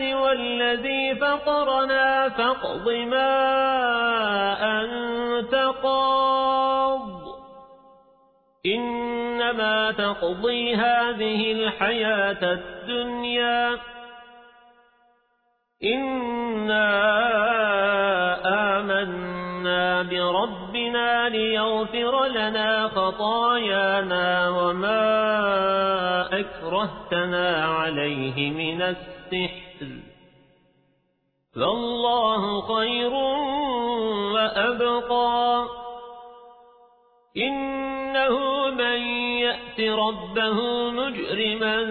والذي فطرنا فاقض ما أنت قاض. إنما تقضي هذه الحياة الدنيا. إنا آمنا بربنا ليغفر لنا خطايانا وما أكرهتنا عليه من السحر فالله خير وأبقى. إنه من يأت ربه مجرما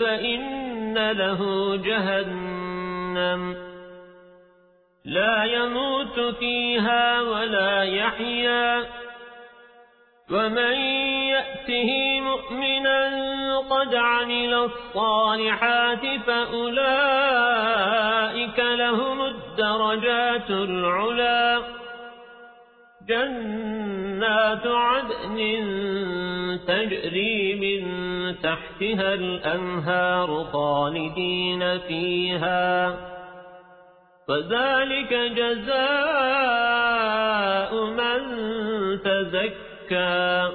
فإن له جهنم. لا يموت فيها ولا يحيا. ومن يأته مؤمنا قد عمل الصالحات فأولئك لهم الدرجات العلا. جنات عدن تجري من تحتها الأنهار خالدين فيها. وذلك جزاء من تزكى.